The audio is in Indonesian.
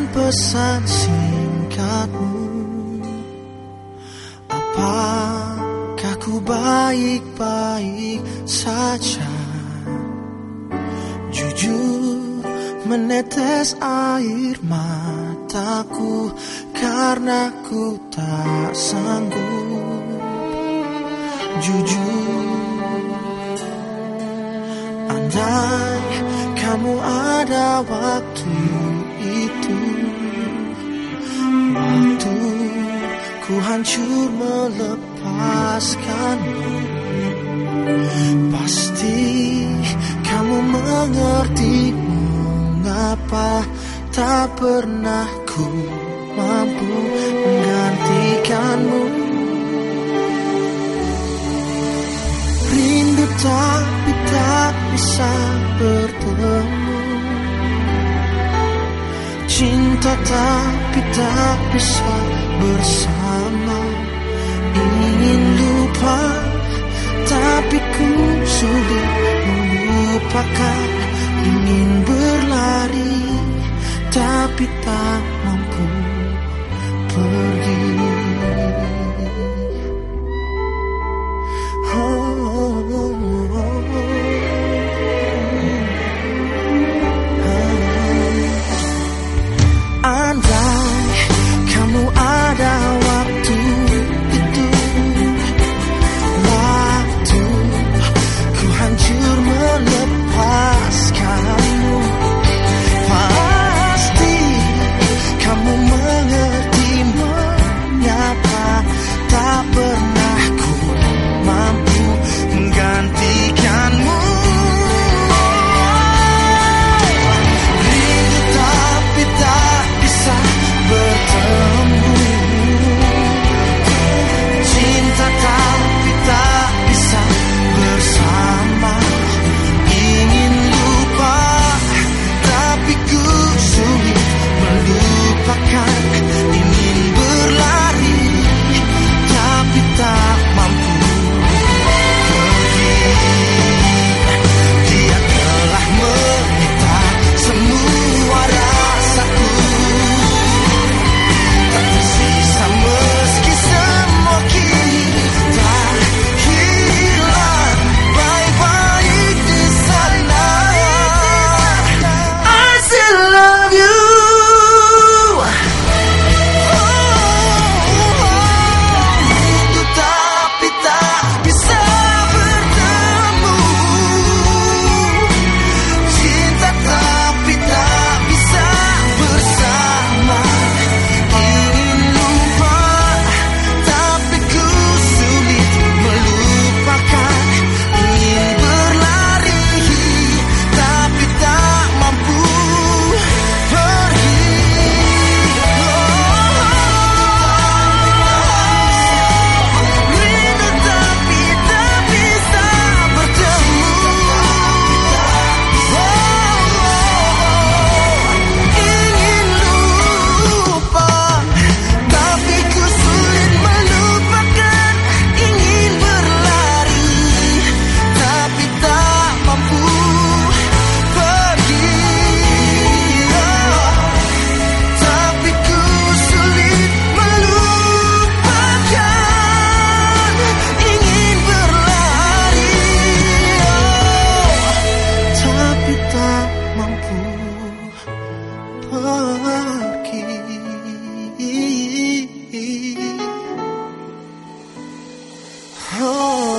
dengan pesan singkatmu Apakah ku baik-baik saja? Jujur menetes air mataku Karena ku tak sanggup. Jujur Andai kamu ada waktu itu Waktu ku hancur melepaskanmu Pasti kamu mengerti mengapa tak pernah ku mampu menggantikanmu. Rindu tapi tak bisa bertemu Cinta tapi tak bisa bersama. Ingin lupa tapi ku sulit melupakan. Ingin berlari tapi tak mampu Tak pergi. Oh